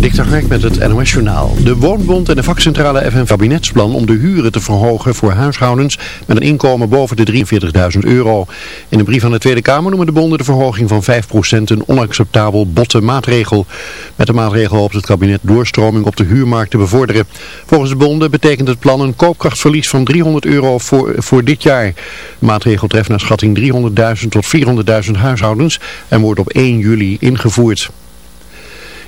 Dik met het NOS Journaal. De Woonbond en de vakcentrale een kabinetsplan om de huren te verhogen voor huishoudens met een inkomen boven de 43.000 euro. In een brief aan de Tweede Kamer noemen de bonden de verhoging van 5% een onacceptabel botte maatregel. Met de maatregel hoopt het kabinet doorstroming op de huurmarkt te bevorderen. Volgens de bonden betekent het plan een koopkrachtverlies van 300 euro voor, voor dit jaar. De maatregel treft naar schatting 300.000 tot 400.000 huishoudens en wordt op 1 juli ingevoerd.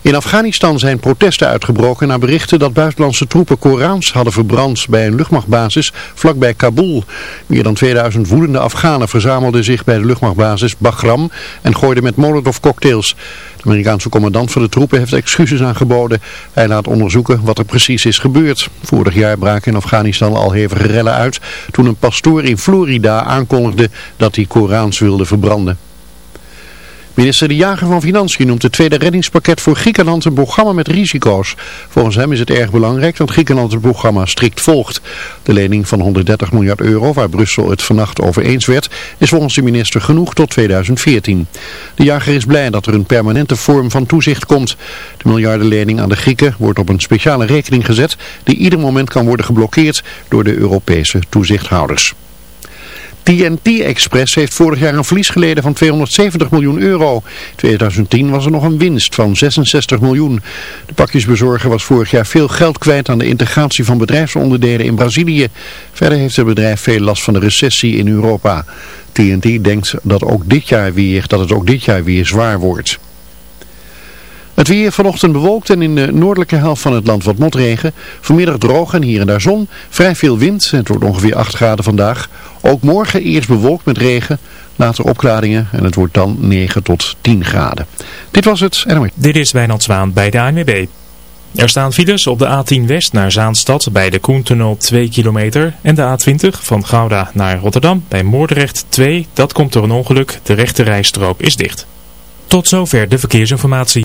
In Afghanistan zijn protesten uitgebroken na berichten dat buitenlandse troepen Korans hadden verbrand bij een luchtmachtbasis vlakbij Kabul. Meer dan 2000 woedende Afghanen verzamelden zich bij de luchtmachtbasis Bagram en gooiden met cocktails. De Amerikaanse commandant van de troepen heeft excuses aangeboden. Hij laat onderzoeken wat er precies is gebeurd. Vorig jaar braken in Afghanistan al hevige rellen uit toen een pastoor in Florida aankondigde dat hij Korans wilde verbranden. Minister De Jager van Financiën noemt het tweede reddingspakket voor Griekenland een programma met risico's. Volgens hem is het erg belangrijk dat Griekenland het programma strikt volgt. De lening van 130 miljard euro, waar Brussel het vannacht over eens werd, is volgens de minister genoeg tot 2014. De Jager is blij dat er een permanente vorm van toezicht komt. De miljardenlening aan de Grieken wordt op een speciale rekening gezet die ieder moment kan worden geblokkeerd door de Europese toezichthouders. TNT Express heeft vorig jaar een verlies geleden van 270 miljoen euro. In 2010 was er nog een winst van 66 miljoen. De pakjesbezorger was vorig jaar veel geld kwijt aan de integratie van bedrijfsonderdelen in Brazilië. Verder heeft het bedrijf veel last van de recessie in Europa. TNT denkt dat, ook dit jaar weer, dat het ook dit jaar weer zwaar wordt. Het weer vanochtend bewolkt en in de noordelijke helft van het land wat motregen. Vanmiddag droog en hier en daar zon. Vrij veel wind. Het wordt ongeveer 8 graden vandaag. Ook morgen eerst bewolkt met regen. Later opklaringen en het wordt dan 9 tot 10 graden. Dit was het. Dit is Wijnand Zwaan bij de ANWB. Er staan files op de A10 West naar Zaanstad bij de Koentunnel 2 kilometer en de A20 van Gouda naar Rotterdam bij Moordrecht 2. Dat komt door een ongeluk. De rechte rijstrook is dicht. Tot zover de verkeersinformatie.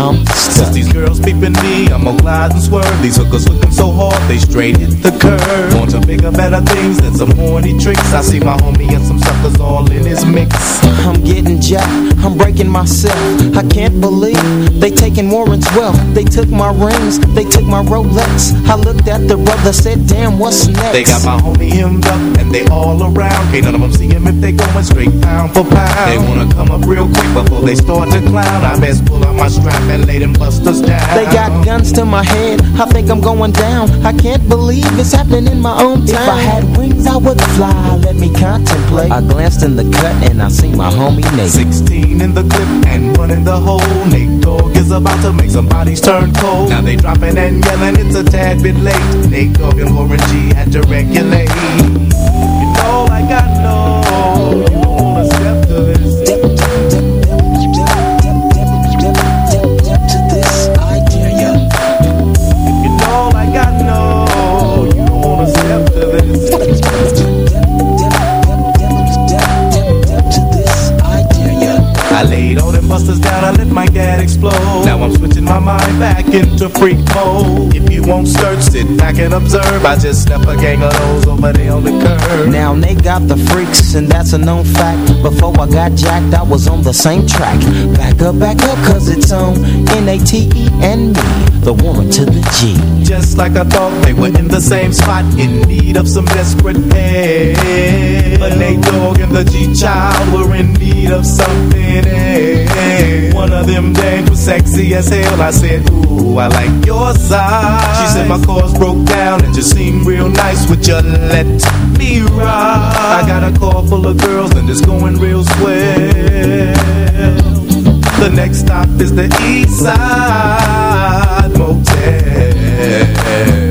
I'm. Since these girls peeping me, I'm going to glide and swerve. These hookers looking so hard, they straight hit the curve. Want to bigger, better things than some horny tricks. I see my homie and some suckers all in his mix. I'm getting jacked, I'm breaking myself. I can't believe they taking Warren's wealth. They took my rings, they took my Rolex. I looked at the brother, said, damn, what's next? They got my homie hemmed up and they all around. Can't none of them see him if they going straight pound for pound. They wanna come up real quick before they start to clown. I best pull out my strap and lay them busters down. They got guns to my head, I think I'm going down. I can't believe it's happening in my own town. If I had wings, I would fly. Let me contemplate. I glanced in the cut and I see my homie naked. 16 in the clip and one in the hole. Nate Dogg is about to make some bodies turn cold. Now they dropping and yelling, it's a tad bit late. Nate Dogg and Warren G had to regulate. You know, I know, to freak mode. Won't search, sit back and observe. I just left a gang of those over there on the curb. Now they got the freaks and that's a known fact. Before I got jacked I was on the same track. Back up, back up cause it's on N-A-T-E and me The woman to the G. Just like I thought they were in the same spot In need of some desperate help But Nate Dogg and the G-Child were in need of something else One of them dames was sexy as hell. I said, ooh, I like your side She said my car's broke down and just seemed real nice. Would you let me ride? I got a car full of girls and it's going real swell. The next stop is the East Side Motel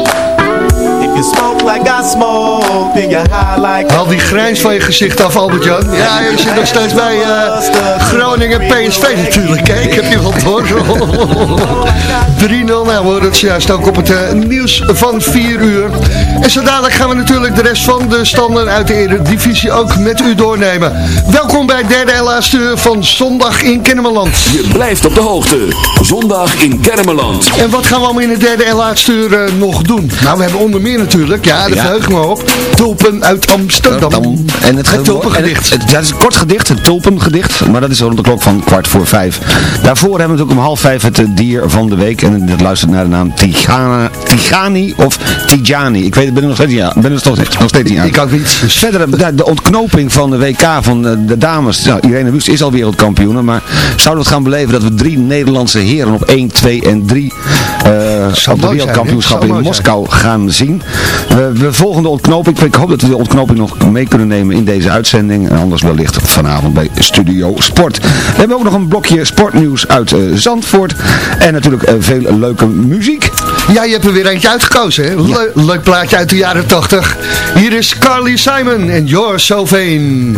You smoke like I smoke, then you're high like Haal die grijns van je gezicht af, Albert-Jan. Ja, je zit nog steeds bij eh, Groningen PSV natuurlijk. Ik heb je wel door. 3-0, nou we horen het juist ook op het eh, nieuws van 4 uur. En zo dadelijk gaan we natuurlijk de rest van de standen uit de Eredivisie ook met u doornemen. Welkom bij het derde en laatste uur van Zondag in Kennemerland. Je blijft op de hoogte. Zondag in Kennemerland. En wat gaan we allemaal in het derde en laatste uur eh, nog doen? Nou, we hebben onder meer natuurlijk, ja, daar Ja. verheug ik me op, Tulpen uit Amsterdam. En het, Het tulpengedicht. en het- is een kort gedicht, het tulpengedicht, maar dat is rond de klok van kwart voor vijf. Daarvoor hebben we natuurlijk om half vijf het eh, dier van de week. En dat luistert naar de naam Tigana, Tigani of Tijani. Ik weet het, ben er nog steeds niet aan. Ben er nog steeds, nog steeds niet aan. Ik ook niet. Dus Verder, eh, de, de ontknoping van de WK van eh, de dames. Nou, Irene Wust is al wereldkampioen, maar zouden we het gaan beleven dat we drie Nederlandse heren op 1, 2 en 3 eh op de mooi zijn, wereldkampioenschap hè? Zou in Moskou gaan zien. We, we volgen de ontknoping. Ik hoop dat we de ontknoping nog mee kunnen nemen in deze uitzending. En anders wellicht vanavond bij Studio Sport. We hebben ook nog een blokje sportnieuws uit eh, Zandvoort. En natuurlijk eh, veel leuke muziek. Ja, je hebt er weer eentje uitgekozen, hè? Le- leuk plaatje uit de jaren 80. Hier is Carly Simon en You're So Vain.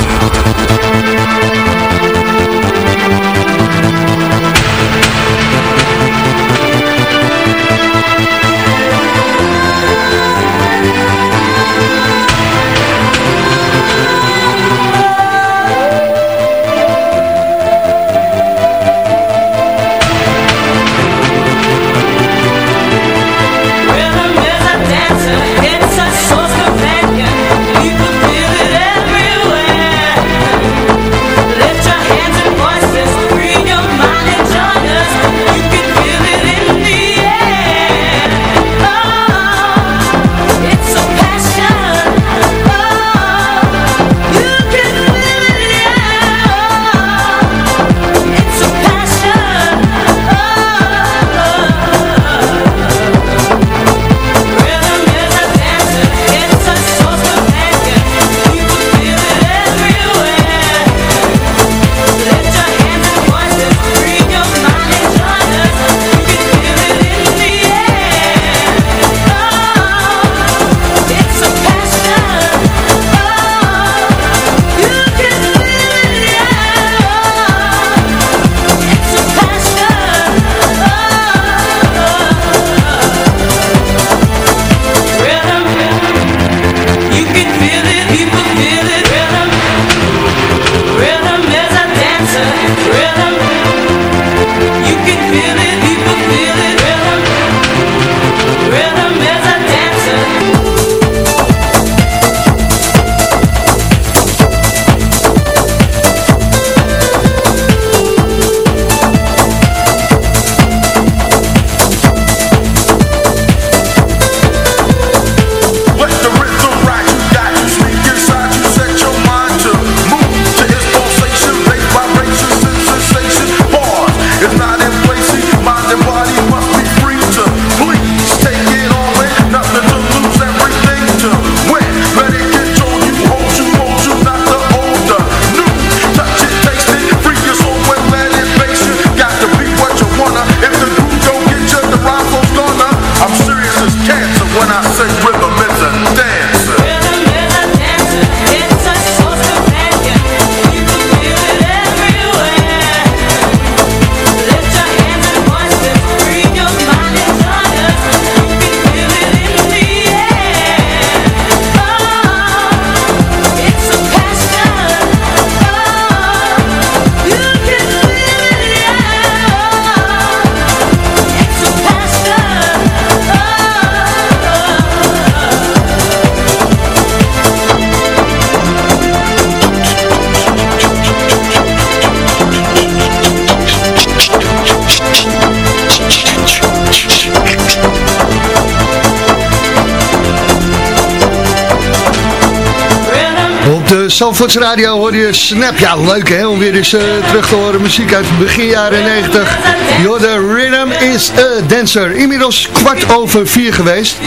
Zandvoorts Radio hoor je Snap. Ja, leuk hè, om weer eens eh, terug te horen. Muziek uit begin jaren 90. Yo, the rhythm is a dancer. Inmiddels kwart over vier geweest.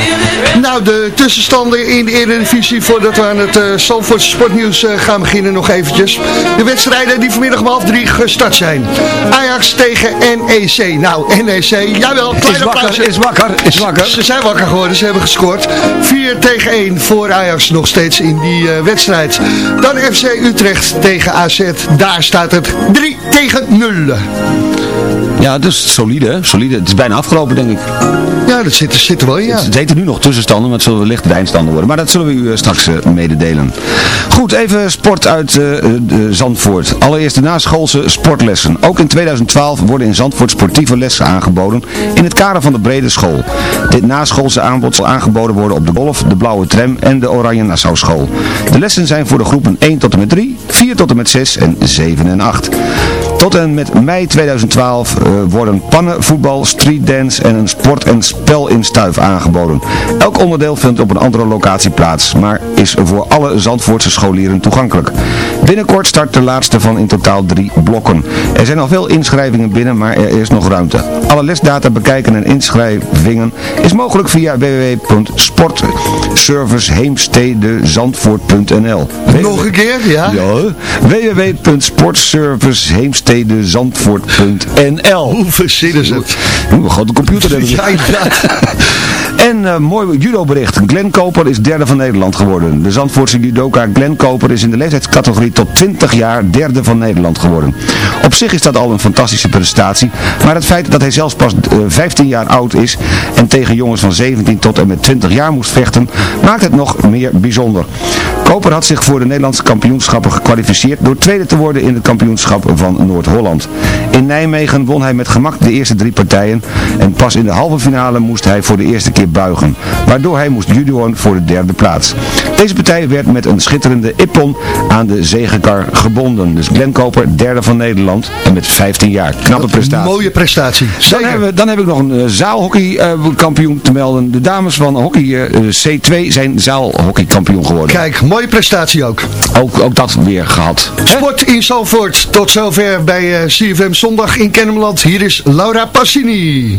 Nou, de tussenstanden in de Eredivisie voordat we aan het uh, sportnieuws eh, gaan beginnen nog eventjes. De wedstrijden die vanmiddag om half drie gestart zijn. Ajax tegen NEC. Nou, NEC, jawel, klein Is wakker, applausje. is wakker, is wakker. Ze zijn wakker geworden, ze hebben gescoord. 4 tegen 1 voor Ajax nog steeds in die eh, wedstrijd. Dan FC Utrecht tegen AZ. Daar staat het 3 tegen 0. Ja, dus solide, hè? solide. Het is bijna afgelopen, denk ik. Ja, dat zit, er- zit er wel in, ja. Het heten nu nog tussenstanden, maar het zullen wellicht de eindstanden worden. Maar dat zullen we u eh, straks eh, mededelen. Goed, even sport uit Zandvoort. Allereerst de naschoolse sportlessen. Ook in 2012 worden in Zandvoort sportieve lessen aangeboden in het kader van de brede school. Dit naschoolse aanbod zal aangeboden worden op de Golf, de Blauwe Tram en de Oranje Nassau School. De lessen zijn voor de groepen 1 tot en met 3, 4 tot en met 6 en 7 en 8. Tot en met mei 2012 eh, worden pannen, voetbal, streetdance en een sport- en spel in stuif aangeboden. Elk onderdeel vindt op een andere locatie plaats, maar is voor alle Zandvoortse scholieren toegankelijk. Binnenkort start de laatste van in totaal drie blokken. Er zijn al veel inschrijvingen binnen, maar er is nog ruimte. Alle lesdata bekijken en inschrijvingen is mogelijk via www.sportserviceheemstedenzandvoort.nl Nog een keer, ja? ja www.sportserviceheemstedenzandvoort.nl Hoe verzinnen ze het? Hoe grote computer hebben. Ja. En eh, mooi judo bericht. Glenn Koper is derde van Nederland geworden. De Zandvoortse judoka Glenn Koper is in de leeftijdscategorie tot 20 jaar derde van Nederland geworden. Op zich is dat al een fantastische prestatie, maar het feit dat hij zelfs pas eh, 15 jaar oud is en tegen jongens van 17 tot en met 20 jaar moest vechten, maakt het nog meer bijzonder. Koper had zich voor de Nederlandse kampioenschappen gekwalificeerd door tweede te worden in het kampioenschap van Noord-Holland. In Nijmegen won hij met gemak de eerste drie partijen en pas in de halve finale moest hij voor de eerste keer buigen, waardoor hij moest judoën voor de derde plaats. Deze partij werd met een schitterende ippon aan de zee gebonden. Dus Glenn Koper, derde van Nederland en met 15 jaar. Knappe prestatie. Mooie prestatie. Dan, hebben we, dan heb ik nog een eh, zaalhockeykampioen te melden. De dames van hockey eh, eh, C2 zijn zaalhockeykampioen geworden. Kijk, mooie prestatie ook. Ook, ook dat weer gehad. Sport in Zalvoort. Tot zover bij CFM Zondag in Kennemerland. Hier is Laura Passini.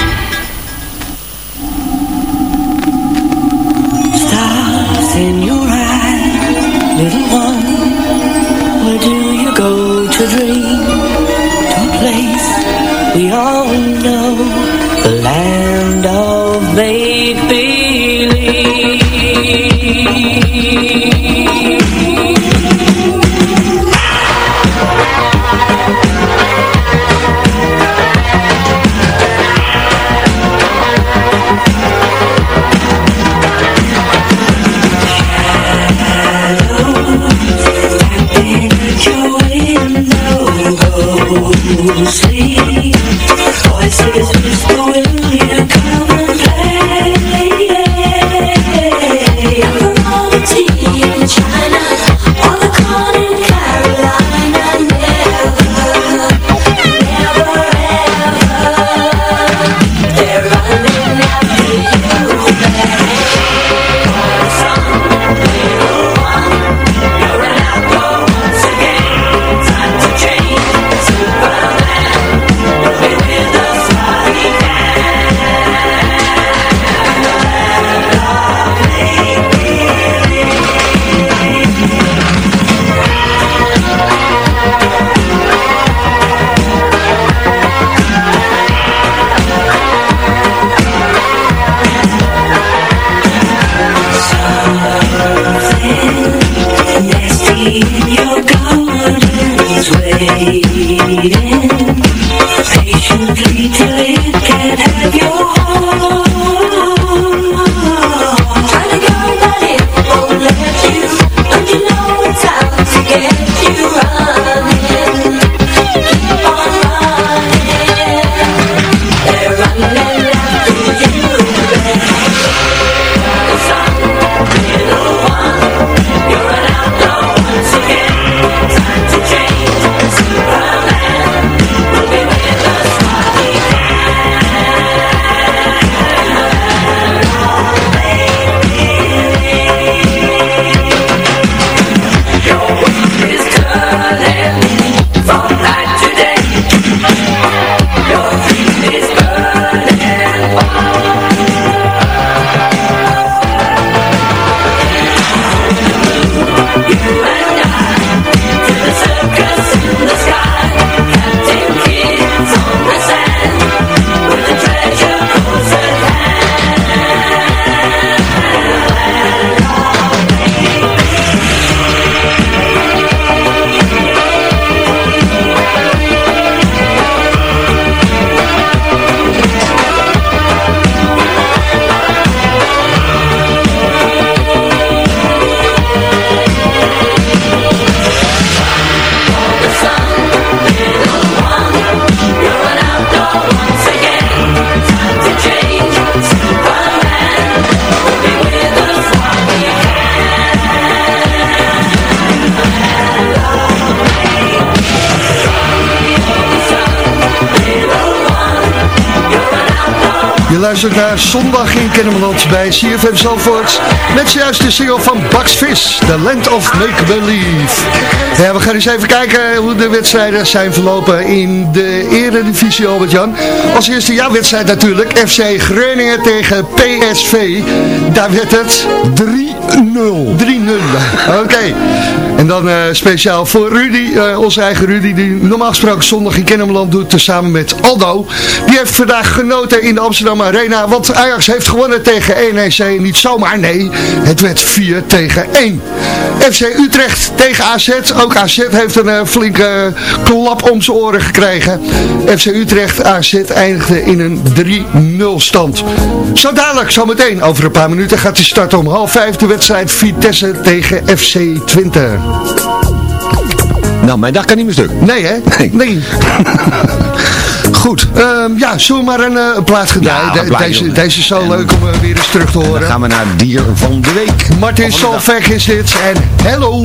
luistert naar Zondag in Kennemerland bij CFM Zalvoort. Met juist de single van Bugs Vis, The Land of Make Believe. Ja, we gaan eens even kijken hoe de wedstrijden zijn verlopen in de eredivisie, Albert-Jan. Als eerste jouw wedstrijd natuurlijk, FC Groningen tegen PSV. Daar werd het 3-0. 3-0, oké. En dan eh, speciaal voor Rudy, eh, onze eigen Rudy, die normaal gesproken zondag in Kennemerland doet, tezamen met Aldo. Die heeft vandaag genoten in de Amsterdam Arena, want Ajax heeft gewonnen tegen NEC. Niet zomaar, nee, het werd 4 tegen 1. FC Utrecht tegen AZ, ook AZ heeft een eh, flinke klap om zijn oren gekregen. FC Utrecht, AZ eindigde in een 3-0 stand. Zo dadelijk, zo meteen, over een paar minuten gaat hij starten om half vijf de wedstrijd Vitesse tegen FC Twente. Nou, mijn dag kan niet meer stuk. Nee, hè? Nee. Goed. Ehm, ja, zullen we maar een uh, plaat Ja, plaatje, deze, deze is zo En- leuk om weer eens terug te Dan horen. gaan we naar Dier van de Week. Martin. Solveig is dit en hello.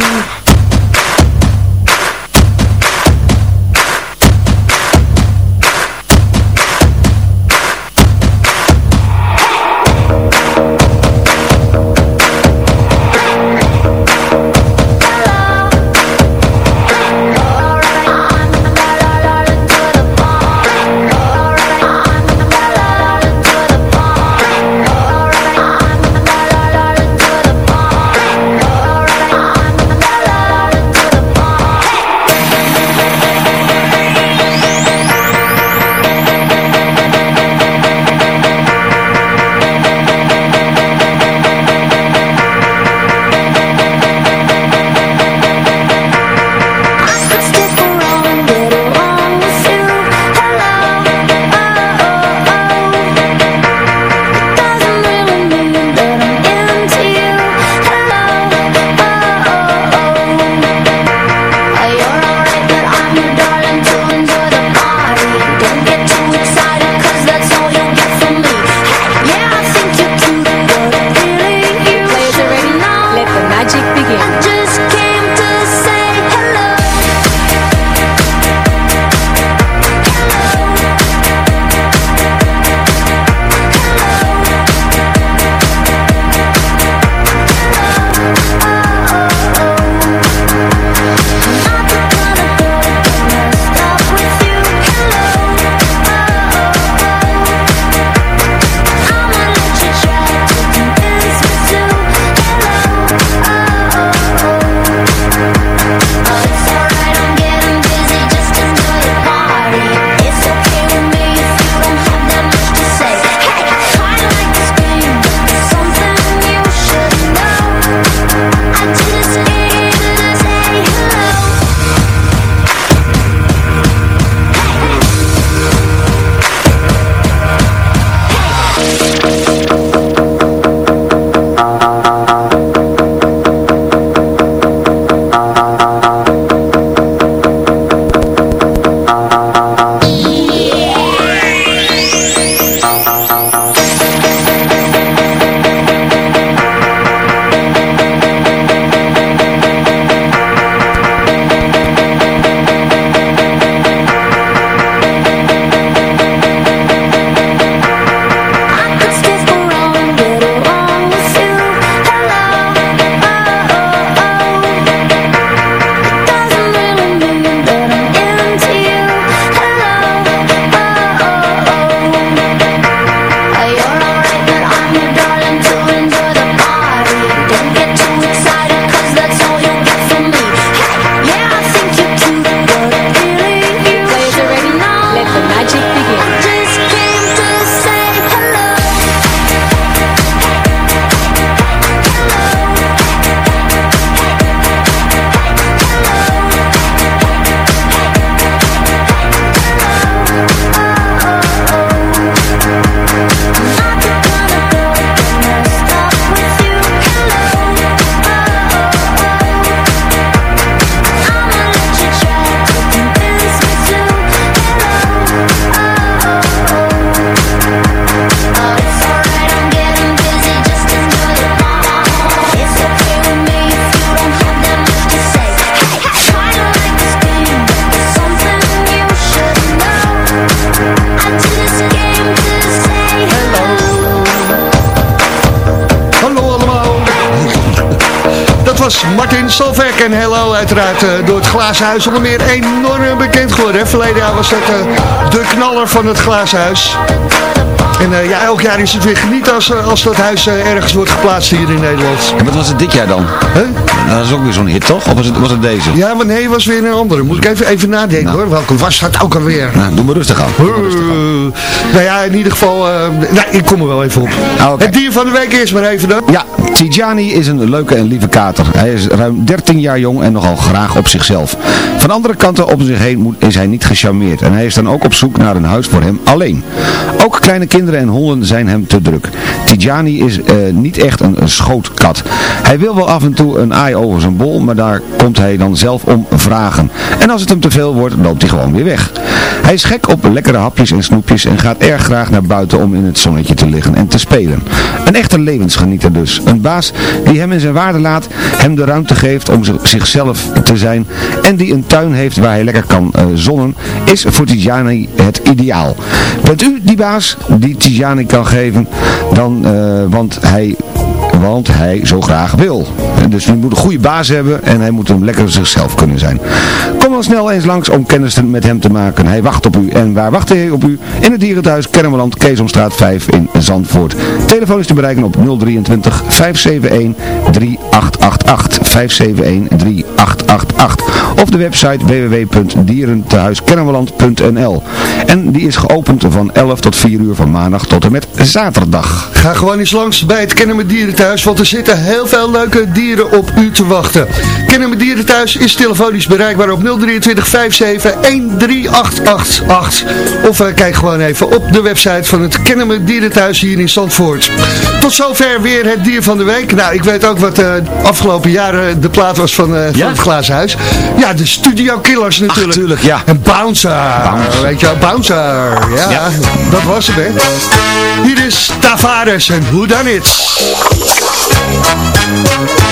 En Hello uiteraard eh, door het Glazen Huis onder meer enorm bekend geworden. Hè? Verleden jaar was dat eh, de knaller van het Glazen Huis. En eh, ja, elk jaar is het weer genieten als, eh, als dat huis eh, ergens wordt geplaatst hier in Nederland. En wat was het dit jaar dan? Huh? Dat is ook weer zo'n hit, toch? Of was het, was het deze? Ja, maar nee, was weer een andere. Moet ik even, even nadenken hoor. Welke was dat ook alweer? Nou, doe maar rustig aan. Doe maar rustig aan. Nou ja, in ieder geval, nou, ik kom er wel even op. Ah. Het dier van de week is maar even dan. Ja, Tijani is een leuke en lieve kater. Hij is ruim 13 jaar jong en nogal graag op zichzelf. Van andere kanten om zich heen is hij niet gecharmeerd. En hij is dan ook op zoek naar een huis voor hem alleen. Ook kleine kinderen en honden zijn hem te druk. Tijani is eh, niet echt een, een schootkat. Hij wil wel af en toe een aai over zijn bol, maar daar komt hij dan zelf om vragen. En als het hem te veel wordt, loopt hij gewoon weer weg. Hij is gek op lekkere hapjes en snoepjes en gaat erg graag naar buiten om in het zonnetje te liggen en te spelen. Een echte levensgenieter dus. Een baas die hem in zijn waarde laat, hem de ruimte geeft om zich- zichzelf te zijn en die een heeft waar hij lekker kan eh, zonnen, is voor Tijani het ideaal. Bent u die baas die Tijani kan geven, dan, eh, want hij want hij zo graag wil. En Dus u moet een goede baas hebben en hij moet hem lekker zichzelf kunnen zijn. Kom dan snel eens langs om kennis met hem te maken. Hij wacht op u. En waar wacht hij op u? In het dierenthuis Kermeland, Keesomstraat 5 in Zandvoort. Telefoon is te bereiken op 023 571 3888 571 3888 of de website www.dierentehuiskermeland.nl En die is geopend van 11 tot 4 uur van maandag tot en met zaterdag. Ga gewoon eens langs bij het Kennen met thuis, want er zitten heel veel leuke dieren op u te wachten. Kennen met Dieren thuis is telefonisch bereikbaar op 023 57 13888. Of eh, kijk gewoon even op de website van het Kennen met Dieren thuis hier in Zandvoort. Tot zover weer het dier van de week. Nou, ik weet ook wat eh afgelopen jaren de plaat was van, eh, van Ja? het Glazen Huis. Ja, de Studio Killers natuurlijk. tuurlijk, ja. En Bouncer. Weet je wel, Bouncer. Ja, Ja. dat was hem, hè. Hier is Tavares en Who Done It. Thank you.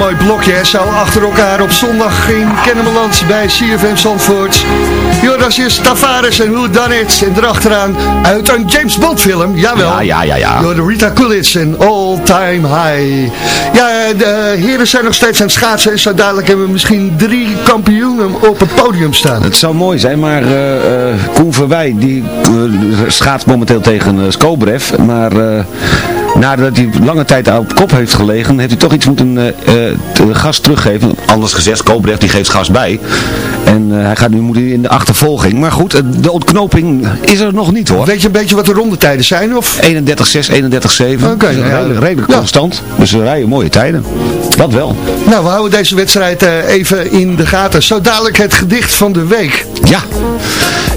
Mooi blokje. Hè? Zo achter elkaar op zondag in Kennemerland bij CFM Zandvoort. Jonas is Tavares en Who Done It. En erachteraan uit een James Bond film. Jawel. Ja, ja, ja, ja. Door de Rita Coolidge en All Time High. Ja, de heren zijn nog steeds aan het schaatsen. En zo dadelijk hebben we misschien drie kampioenen op het podium staan. Het zou mooi zijn, maar eh, Koen Verwij, die eh, schaats momenteel tegen uh, Skobrev, maar nadat hij lange tijd op kop heeft gelegen, heeft hij toch iets moeten de gas teruggeven. Anders gezegd, Skobrev die geeft gas bij. En eh, hij gaat nu moet hij in de achtervolging. Maar goed, de ontknoping is er nog niet hoor. Weet je een beetje wat de rondetijden zijn? Of? 31-6, 31-7. Oké, Dus ja. redelijk, redelijk Ja. constant. Dus we rijden mooie tijden. Dat wel. Nou, we houden deze wedstrijd even in de gaten. Zo dadelijk het gedicht van de week. Ja.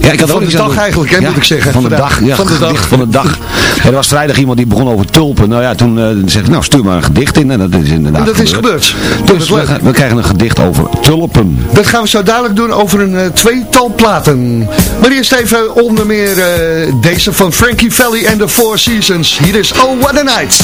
Ja, ik had Van ook de dag eigenlijk, hè, moet ik zeggen. Van de Vandaag. dag, ja, Van de dag. gedicht van de dag. Ja, er was vrijdag iemand die begon over tulpen. Nou ja, toen eh zeg ik, nou stuur maar een gedicht in. En dat is inderdaad En dat is gebeurd. Dat Dus is we, krijgen een gedicht over tulpen. Dat gaan we zo dadelijk doen over een eh, tweetal platen. Maar eerst even onder meer eh, deze van Frankie Valli en the Four Seasons. Hier is Oh What a Night.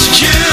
It's.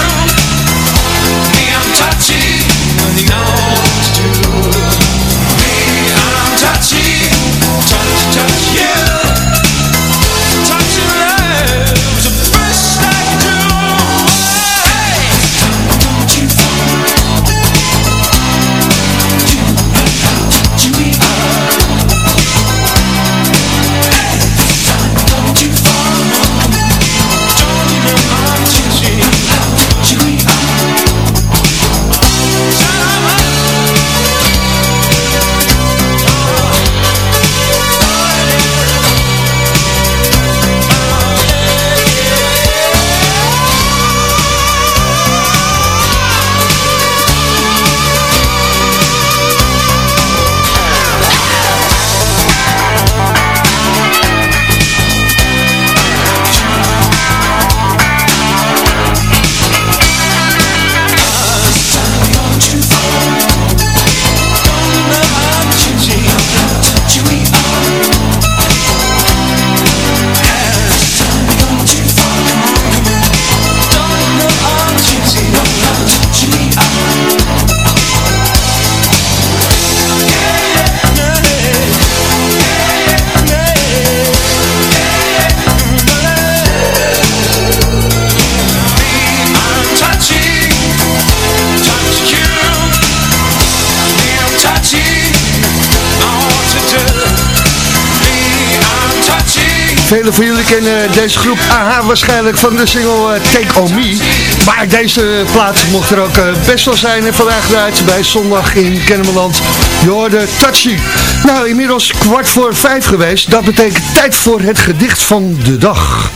Velen van jullie kennen deze groep AHA waarschijnlijk van de single eh, Take On Me. Maar deze plaats mocht er ook eh, best wel zijn. Vandaag draait bij zondag in Kennemerland. Je hoorde Touchy. Nou, inmiddels kwart voor vijf geweest. Dat betekent tijd voor het gedicht van de dag.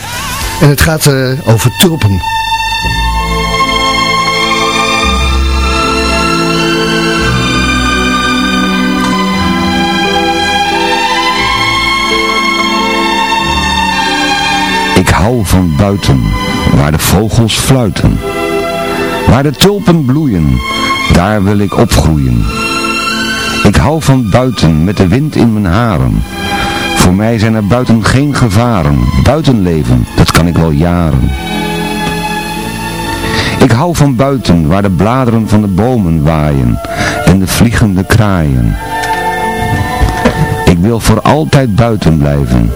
En het gaat eh, over tulpen. Ik hou van buiten, waar de vogels fluiten. Waar de tulpen bloeien, daar wil ik opgroeien. Ik hou van buiten, met de wind in mijn haren. Voor mij zijn er buiten geen gevaren. Buitenleven, dat kan ik wel jaren. Ik hou van buiten, waar de bladeren van de bomen waaien en de vliegende kraaien. Ik wil voor altijd buiten blijven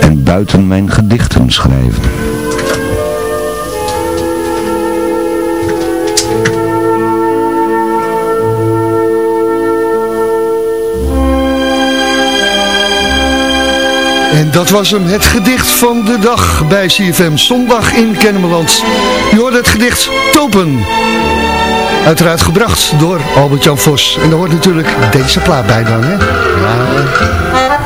en buiten mijn gedichten schrijven. En dat was hem, het gedicht van de dag bij CFM Zondag in Kennemerland. Je hoorde het gedicht Tulpen. Uiteraard gebracht door Albert-Jan Vos. En daar hoort natuurlijk deze plaat bij dan, hè? Ja.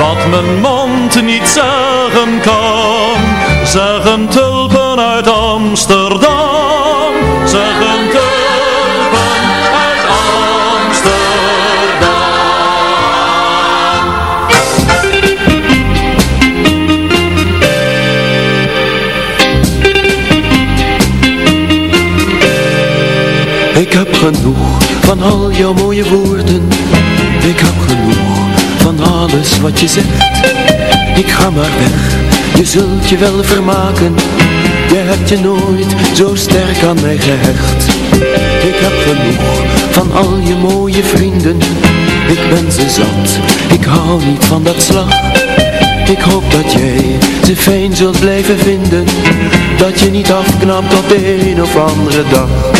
wat mijn mond niet zeggen kan. Zeggen tulpen uit Amsterdam, zeggen tulpen uit Amsterdam. Ik heb genoeg van al jouw mooie woorden. Ik heb genoeg alles wat je zegt. Ik ga maar weg, je zult je wel vermaken. Je hebt je nooit zo sterk aan mij gehecht. Ik heb genoeg van al je mooie vrienden. Ik ben ze zat, ik hou niet van dat slag. Ik hoop dat jij ze fijn zult blijven vinden. Dat je niet afknapt op de een of andere dag.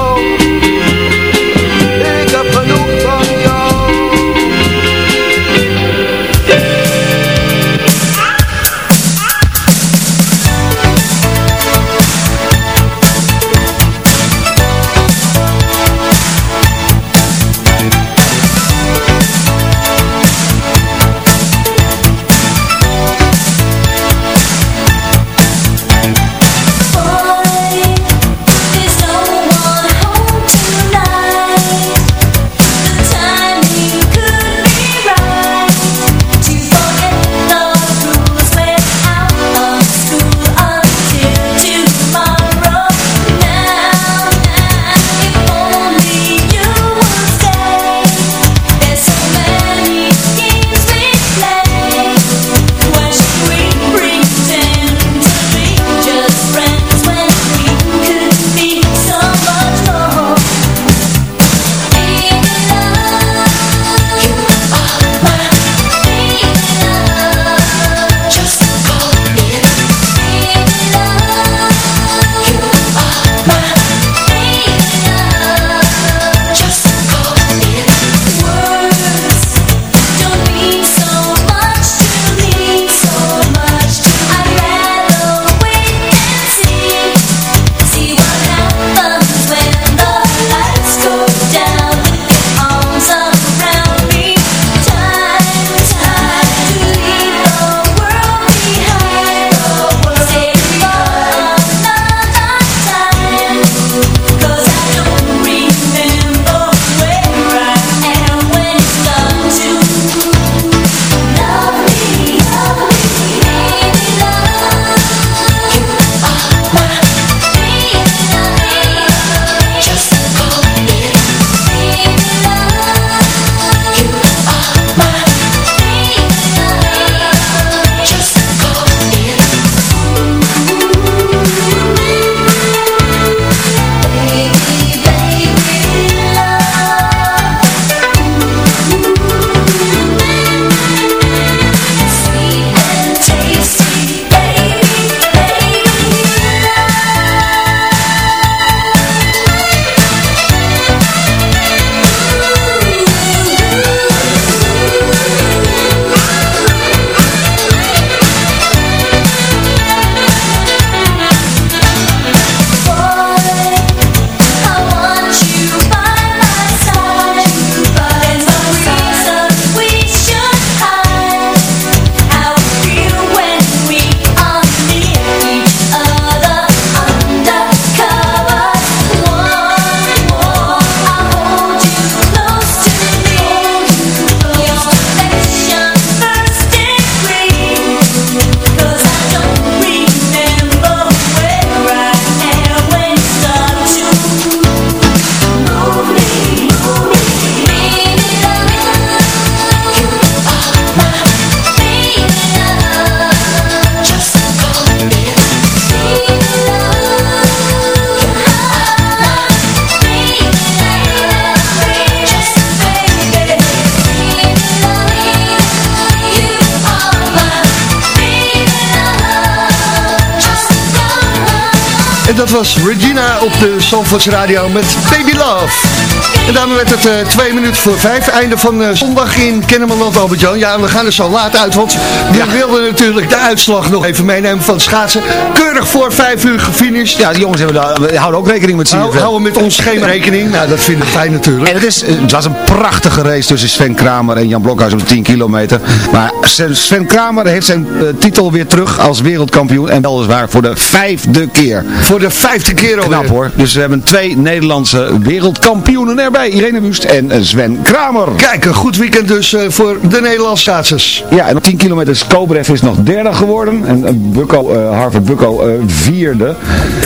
En dat was Regina op de Zandvoorts Radio met Baby Love. En daarmee werd het eh, twee minuten voor vijf. Einde van eh, zondag in Kennemerland, Albert-Jan. Ja, we gaan er zo laat uit, want we wilden natuurlijk de uitslag nog even meenemen van schaatsen. Keurig voor vijf uur gefinished. Ja, die jongens hebben daar, we houden ook rekening met CFM. houden met ons geen rekening. Nou, dat vinden we fijn natuurlijk. En het, is, het was een prachtige race tussen Sven Kramer en Jan Blokhuis op de 10 kilometer. Maar Sven Kramer heeft zijn eh, titel weer terug als wereldkampioen. En weliswaar voor de vijfde keer. Voor de vijfde keer alweer. Knap hoor. Dus we hebben twee Nederlandse wereldkampioenen erbij. Irene Wust en eh, Sven Kramer. Kijk, een goed weekend dus eh, voor de Nederlandse schaatsers. Ja, en op 10 kilometer Skobrev is nog derde geworden. En eh, Bucko, eh, Harvard Bucko vierde.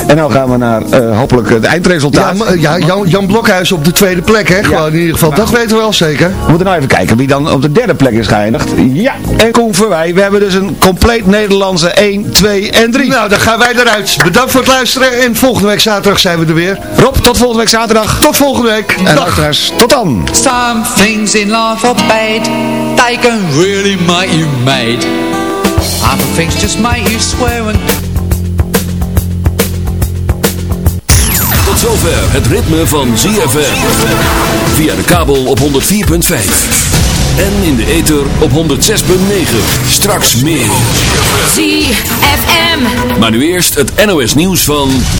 En nou gaan we naar hopelijk het Ja, eindresultaat. ja Jan, Jan Blokhuis op de tweede plek, hè? Gewoon in ieder geval. Dat weten we wel zeker. We moeten nou even kijken wie dan op de derde plek is geëindigd. Ja, en Koen Verwij. We hebben dus een compleet Nederlandse 1, 2 en 3. Nou, dan gaan wij eruit. Bedankt voor het luisteren en volgende week zaterdag zijn we er weer. Rob, tot volgende week zaterdag. Tot volgende week. En luisteraars, tot dan. Some things in life are bad, they can really make you mad. Other things just make you swear and Tot zover het ritme van ZFM. Via de kabel op 104.5. En in de ether op 106.9. Straks meer. ZFM. Maar nu eerst het NOS nieuws van...